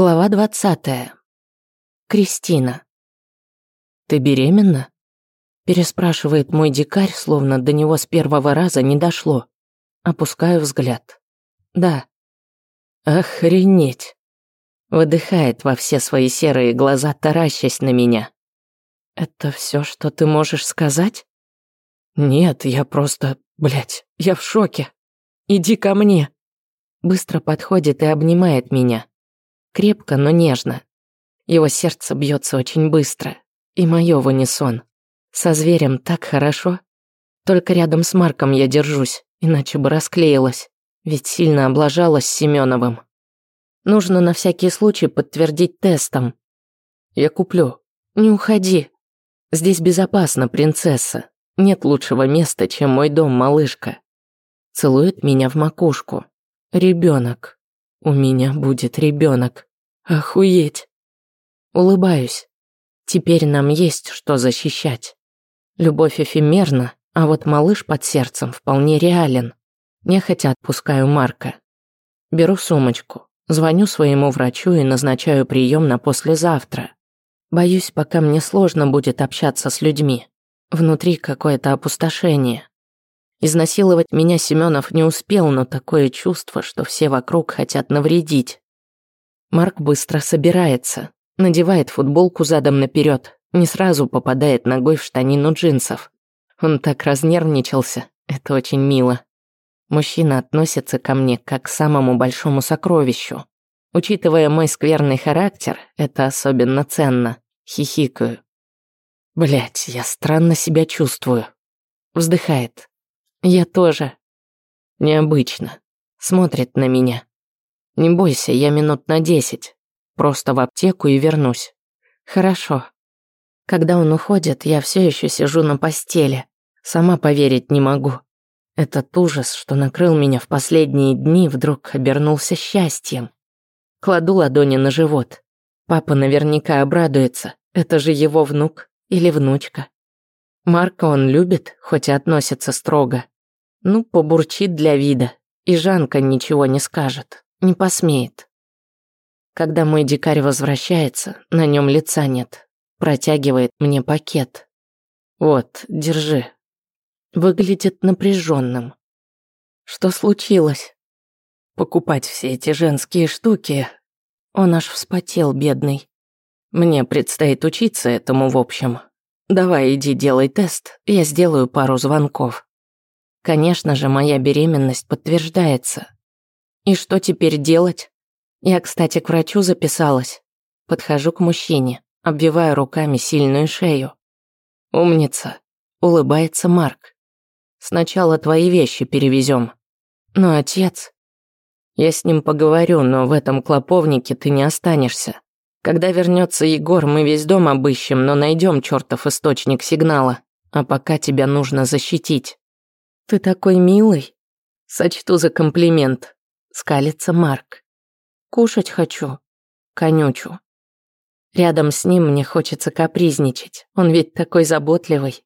Глава двадцатая. Кристина. «Ты беременна?» Переспрашивает мой дикарь, словно до него с первого раза не дошло. Опускаю взгляд. «Да». «Охренеть!» Выдыхает во все свои серые глаза, таращась на меня. «Это все, что ты можешь сказать?» «Нет, я просто... Блядь, я в шоке. Иди ко мне!» Быстро подходит и обнимает меня. Крепко, но нежно. Его сердце бьется очень быстро. И мое в унисон. Со зверем так хорошо. Только рядом с Марком я держусь, иначе бы расклеилась. Ведь сильно облажалась с Семеновым. Нужно на всякий случай подтвердить тестом. Я куплю. Не уходи. Здесь безопасно, принцесса. Нет лучшего места, чем мой дом, малышка. Целует меня в макушку. Ребенок. У меня будет ребенок. Охуеть. Улыбаюсь. Теперь нам есть что защищать. Любовь эфемерна, а вот малыш под сердцем вполне реален. Нехотя отпускаю Марка. Беру сумочку, звоню своему врачу и назначаю прием на послезавтра. Боюсь, пока мне сложно будет общаться с людьми. Внутри какое-то опустошение. Изнасиловать меня Семенов не успел, но такое чувство, что все вокруг хотят навредить. Марк быстро собирается, надевает футболку задом наперед, не сразу попадает ногой в штанину джинсов. Он так разнервничался, это очень мило. Мужчина относится ко мне как к самому большому сокровищу. Учитывая мой скверный характер, это особенно ценно. Хихикаю. Блять, я странно себя чувствую. Вздыхает. Я тоже. Необычно. Смотрит на меня. Не бойся, я минут на десять. Просто в аптеку и вернусь. Хорошо. Когда он уходит, я все еще сижу на постели. Сама поверить не могу. Этот ужас, что накрыл меня в последние дни, вдруг обернулся счастьем. Кладу ладони на живот. Папа наверняка обрадуется. Это же его внук или внучка. Марка он любит, хоть и относится строго. Ну, побурчит для вида, и Жанка ничего не скажет. Не посмеет. Когда мой дикарь возвращается, на нем лица нет. Протягивает мне пакет. Вот, держи. Выглядит напряженным. Что случилось? Покупать все эти женские штуки. Он аж вспотел, бедный. Мне предстоит учиться этому в общем. Давай иди делай тест, я сделаю пару звонков. Конечно же, моя беременность подтверждается. И что теперь делать? Я, кстати, к врачу записалась. Подхожу к мужчине, обвиваю руками сильную шею. Умница. Улыбается Марк. Сначала твои вещи перевезем. Но отец... Я с ним поговорю, но в этом клоповнике ты не останешься. Когда вернется Егор, мы весь дом обыщем, но найдем чертов источник сигнала. А пока тебя нужно защитить. Ты такой милый. Сочту за комплимент. Скалится Марк. Кушать хочу. Конючу. Рядом с ним мне хочется капризничать. Он ведь такой заботливый.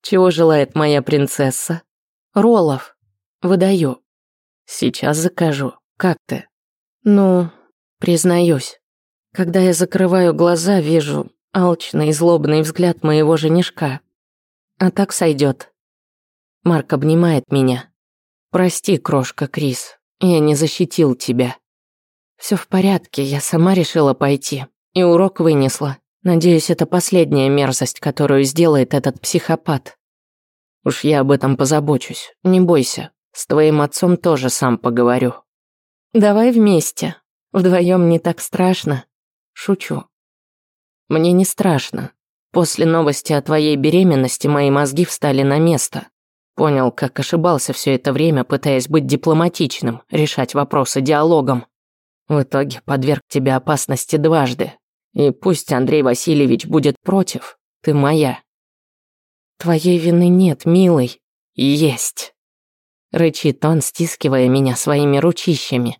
Чего желает моя принцесса? Роллов. Выдаю. Сейчас закажу. Как ты? Ну, признаюсь. Когда я закрываю глаза, вижу алчный и злобный взгляд моего женишка. А так сойдет. Марк обнимает меня. Прости, крошка Крис, я не защитил тебя. Все в порядке, я сама решила пойти. И урок вынесла. Надеюсь, это последняя мерзость, которую сделает этот психопат. Уж я об этом позабочусь, не бойся. С твоим отцом тоже сам поговорю. Давай вместе. Вдвоем не так страшно. Шучу. Мне не страшно. После новости о твоей беременности мои мозги встали на место. Понял, как ошибался все это время, пытаясь быть дипломатичным, решать вопросы диалогом. В итоге подверг тебя опасности дважды. И пусть Андрей Васильевич будет против, ты моя. Твоей вины нет, милый. Есть. Рычит он, стискивая меня своими ручищами.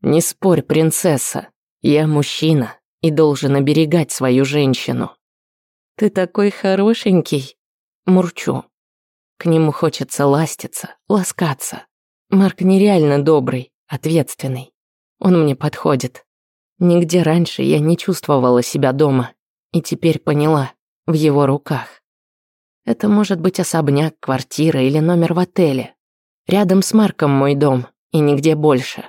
Не спорь, принцесса. Я мужчина и должен оберегать свою женщину. Ты такой хорошенький. Мурчу. К нему хочется ластиться, ласкаться. Марк нереально добрый, ответственный. Он мне подходит. Нигде раньше я не чувствовала себя дома, и теперь поняла, в его руках. Это может быть особняк, квартира или номер в отеле. Рядом с Марком мой дом, и нигде больше.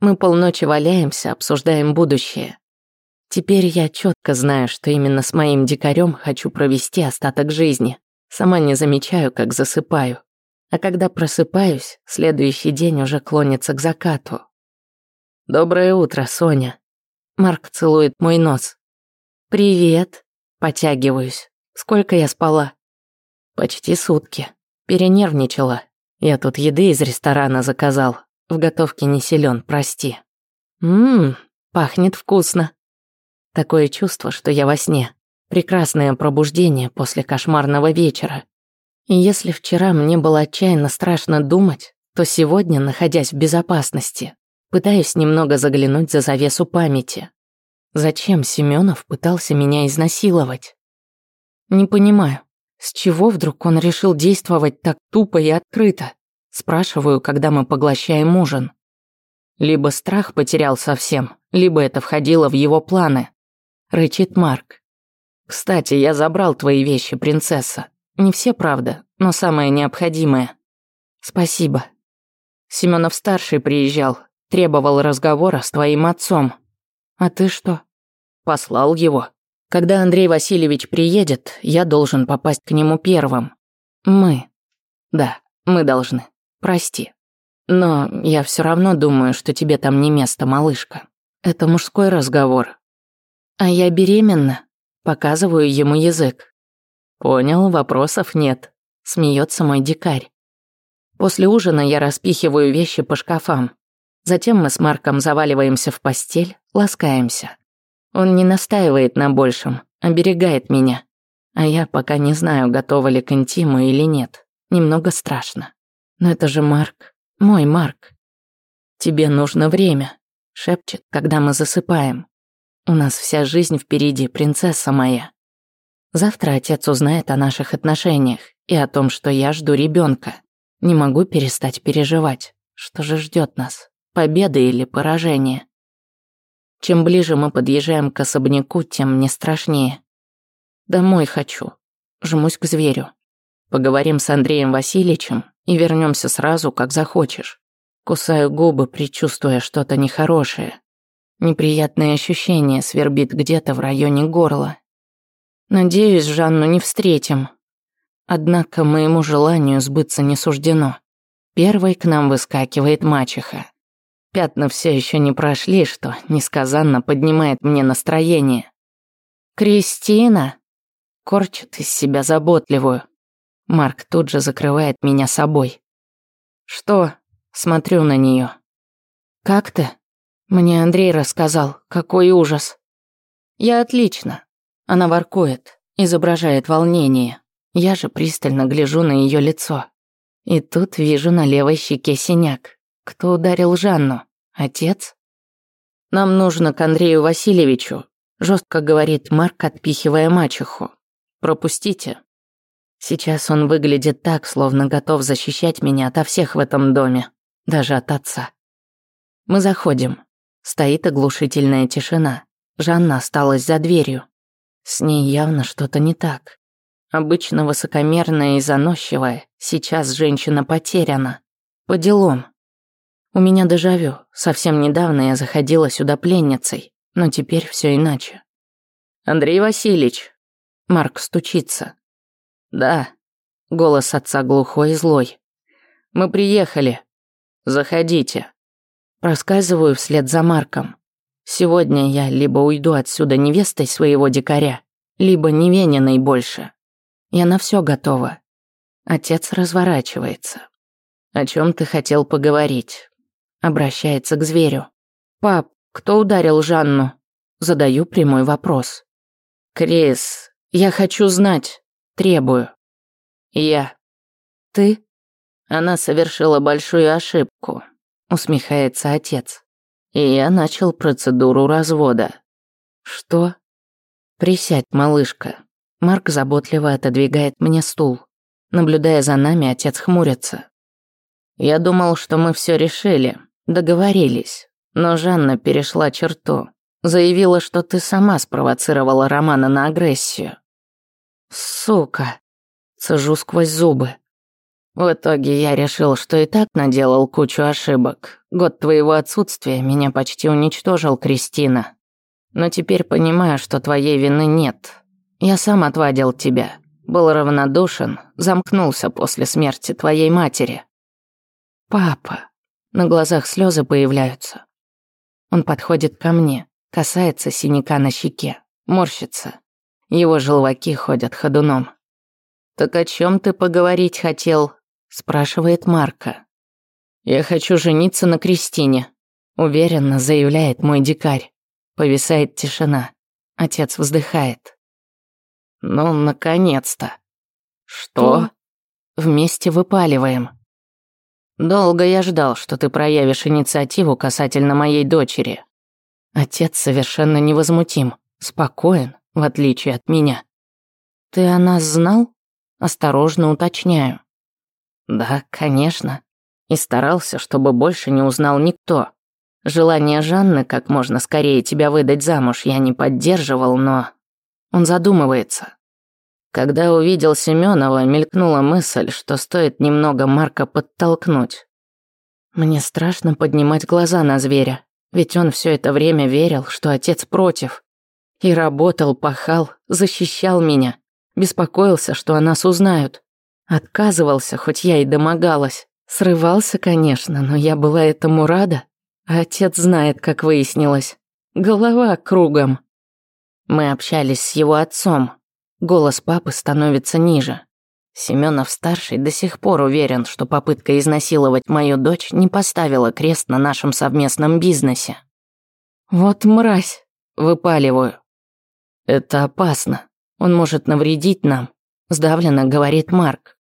Мы полночи валяемся, обсуждаем будущее. Теперь я четко знаю, что именно с моим дикарем хочу провести остаток жизни. Сама не замечаю, как засыпаю. А когда просыпаюсь, следующий день уже клонится к закату. «Доброе утро, Соня». Марк целует мой нос. «Привет». Потягиваюсь. Сколько я спала? Почти сутки. Перенервничала. Я тут еды из ресторана заказал. В готовке не силен, прости. Ммм, пахнет вкусно. Такое чувство, что я во сне. Прекрасное пробуждение после кошмарного вечера. И если вчера мне было отчаянно страшно думать, то сегодня, находясь в безопасности, пытаюсь немного заглянуть за завесу памяти. Зачем Семенов пытался меня изнасиловать? Не понимаю, с чего вдруг он решил действовать так тупо и открыто? Спрашиваю, когда мы поглощаем ужин. Либо страх потерял совсем, либо это входило в его планы. Рычит Марк. Кстати, я забрал твои вещи, принцесса. Не все, правда, но самое необходимое. Спасибо. Семенов-старший приезжал, требовал разговора с твоим отцом. А ты что? Послал его. Когда Андрей Васильевич приедет, я должен попасть к нему первым. Мы. Да, мы должны. Прости. Но я все равно думаю, что тебе там не место, малышка. Это мужской разговор. А я беременна. Показываю ему язык. Понял, вопросов нет. Смеется мой дикарь. После ужина я распихиваю вещи по шкафам. Затем мы с Марком заваливаемся в постель, ласкаемся. Он не настаивает на большем, оберегает меня. А я пока не знаю, готова ли к интиму или нет. Немного страшно. Но это же Марк. Мой Марк. Тебе нужно время, шепчет, когда мы засыпаем. У нас вся жизнь впереди, принцесса моя. Завтра отец узнает о наших отношениях и о том, что я жду ребенка. Не могу перестать переживать. Что же ждет нас? Победа или поражение? Чем ближе мы подъезжаем к особняку, тем мне страшнее. Домой хочу. Жмусь к зверю. Поговорим с Андреем Васильевичем и вернемся сразу, как захочешь. Кусаю губы, предчувствуя что-то нехорошее. Неприятное ощущение свербит где-то в районе горла. Надеюсь, Жанну не встретим. Однако моему желанию сбыться не суждено. Первой к нам выскакивает мачеха. Пятна все еще не прошли, что несказанно поднимает мне настроение. «Кристина!» Корчит из себя заботливую. Марк тут же закрывает меня собой. «Что?» Смотрю на нее. «Как ты?» Мне Андрей рассказал. Какой ужас. «Я отлично. Она воркует, изображает волнение. Я же пристально гляжу на ее лицо. И тут вижу на левой щеке синяк. Кто ударил Жанну? Отец? Нам нужно к Андрею Васильевичу, жестко говорит Марк, отпихивая мачеху. Пропустите. Сейчас он выглядит так, словно готов защищать меня ото всех в этом доме, даже от отца. Мы заходим. Стоит оглушительная тишина. Жанна осталась за дверью. С ней явно что-то не так. Обычно высокомерная и заносчивая, сейчас женщина потеряна. По делам. У меня дежавю. Совсем недавно я заходила сюда пленницей, но теперь все иначе. Андрей Васильевич. Марк стучится. Да. Голос отца глухой и злой. Мы приехали. Заходите. Рассказываю вслед за Марком. Сегодня я либо уйду отсюда невестой своего дикаря, либо невениной больше. Я на все готова. Отец разворачивается. О чем ты хотел поговорить? Обращается к зверю. Пап, кто ударил Жанну? Задаю прямой вопрос. Крис, я хочу знать. Требую. Я. Ты? Она совершила большую ошибку. Усмехается отец и я начал процедуру развода. Что? Присядь, малышка. Марк заботливо отодвигает мне стул. Наблюдая за нами, отец хмурится. Я думал, что мы все решили, договорились. Но Жанна перешла черту. Заявила, что ты сама спровоцировала Романа на агрессию. Сука. Цежу сквозь зубы. В итоге я решил, что и так наделал кучу ошибок. Год твоего отсутствия меня почти уничтожил Кристина. Но теперь понимаю, что твоей вины нет. Я сам отвадил тебя. Был равнодушен, замкнулся после смерти твоей матери. Папа. На глазах слезы появляются. Он подходит ко мне, касается синяка на щеке, морщится. Его желваки ходят ходуном. «Так о чем ты поговорить хотел?» – спрашивает Марка. «Я хочу жениться на Кристине», – уверенно заявляет мой дикарь. Повисает тишина. Отец вздыхает. «Ну, наконец-то!» «Что?» Вместе выпаливаем. «Долго я ждал, что ты проявишь инициативу касательно моей дочери». Отец совершенно невозмутим, спокоен, в отличие от меня. «Ты о нас знал?» Осторожно уточняю. «Да, конечно. И старался, чтобы больше не узнал никто. Желание Жанны как можно скорее тебя выдать замуж я не поддерживал, но...» Он задумывается. Когда увидел Семенова, мелькнула мысль, что стоит немного Марка подтолкнуть. Мне страшно поднимать глаза на зверя, ведь он все это время верил, что отец против. И работал, пахал, защищал меня, беспокоился, что о нас узнают. Отказывался, хоть я и домогалась. Срывался, конечно, но я была этому рада. А отец знает, как выяснилось. Голова кругом. Мы общались с его отцом. Голос папы становится ниже. Семенов-старший до сих пор уверен, что попытка изнасиловать мою дочь не поставила крест на нашем совместном бизнесе. «Вот мразь!» – выпаливаю. «Это опасно. Он может навредить нам», – сдавленно говорит Марк.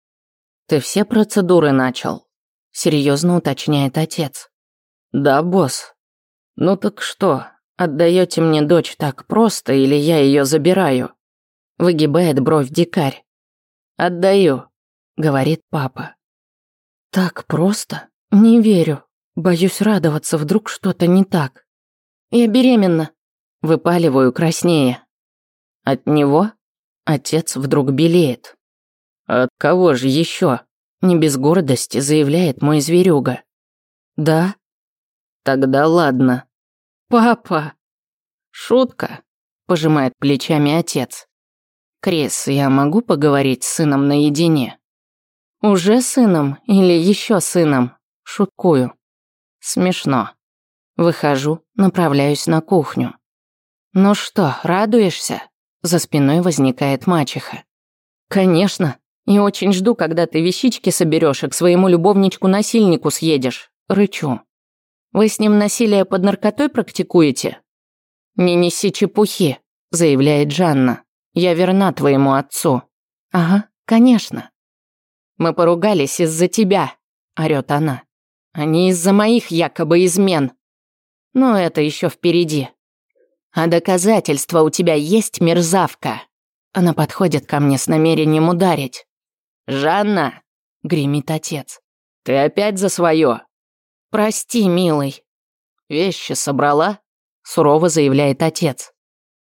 «Ты все процедуры начал?» – серьезно уточняет отец. «Да, босс. Ну так что, отдаете мне дочь так просто или я ее забираю?» Выгибает бровь дикарь. «Отдаю», — говорит папа. «Так просто? Не верю. Боюсь радоваться, вдруг что-то не так. Я беременна». Выпаливаю краснее. От него отец вдруг белеет. «От кого же еще? Не без гордости заявляет мой зверюга. «Да?» «Тогда ладно». «Папа!» «Шутка», – пожимает плечами отец. «Крис, я могу поговорить с сыном наедине?» «Уже сыном или еще сыном?» Шуткую. Смешно. Выхожу, направляюсь на кухню. «Ну что, радуешься?» За спиной возникает мачеха. «Конечно. И очень жду, когда ты вещички соберешь и к своему любовничку-насильнику съедешь». Рычу. «Вы с ним насилие под наркотой практикуете?» «Не неси чепухи», — заявляет Жанна. Я верна твоему отцу». «Ага, конечно». «Мы поругались из-за тебя», — орёт она. «А не из-за моих якобы измен». Но это еще впереди. «А доказательства у тебя есть, мерзавка?» Она подходит ко мне с намерением ударить. «Жанна!» — гремит отец. «Ты опять за свое?» «Прости, милый». «Вещи собрала?» — сурово заявляет отец.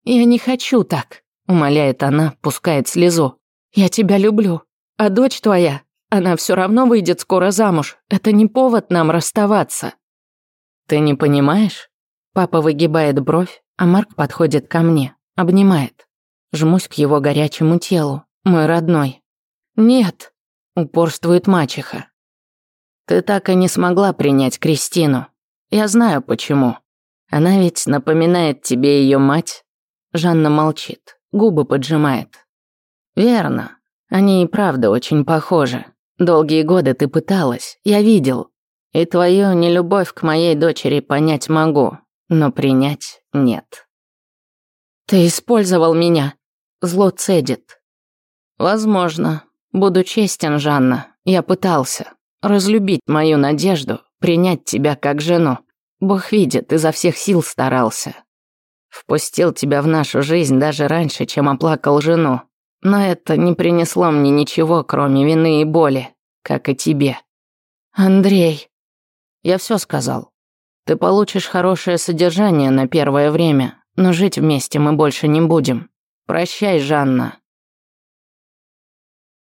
«Я не хочу так», Умоляет она, пускает слезу. «Я тебя люблю. А дочь твоя, она все равно выйдет скоро замуж. Это не повод нам расставаться». «Ты не понимаешь?» Папа выгибает бровь, а Марк подходит ко мне, обнимает. Жмусь к его горячему телу, мой родной. «Нет», — упорствует мачеха. «Ты так и не смогла принять Кристину. Я знаю почему. Она ведь напоминает тебе ее мать». Жанна молчит губы поджимает. Верно. Они и правда очень похожи. Долгие годы ты пыталась, я видел. И твою нелюбовь к моей дочери понять могу, но принять нет. Ты использовал меня. Зло цедит. Возможно. Буду честен, Жанна. Я пытался. Разлюбить мою надежду, принять тебя как жену. Бог видит, изо всех сил старался. Впустил тебя в нашу жизнь даже раньше, чем оплакал жену. Но это не принесло мне ничего, кроме вины и боли, как и тебе. Андрей. Я все сказал. Ты получишь хорошее содержание на первое время, но жить вместе мы больше не будем. Прощай, Жанна.